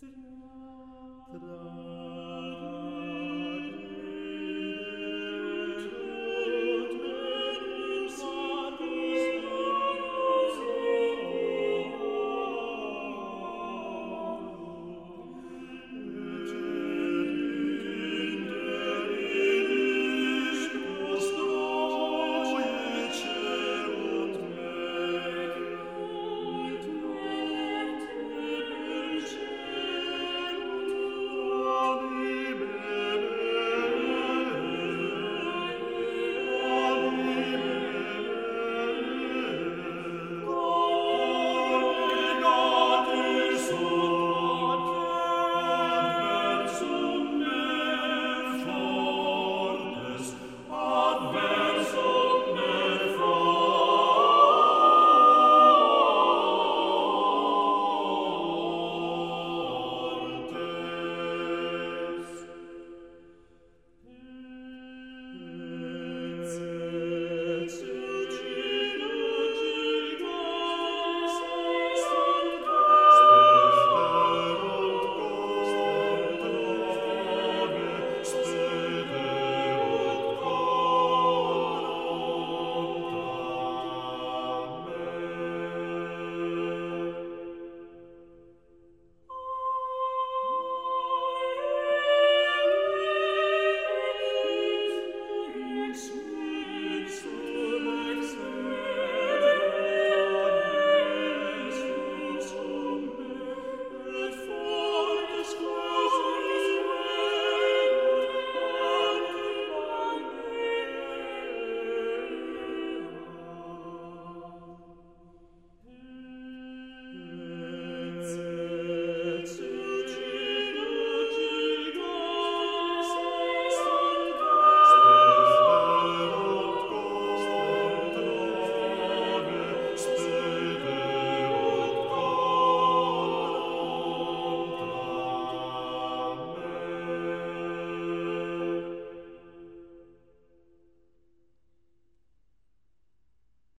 Dun,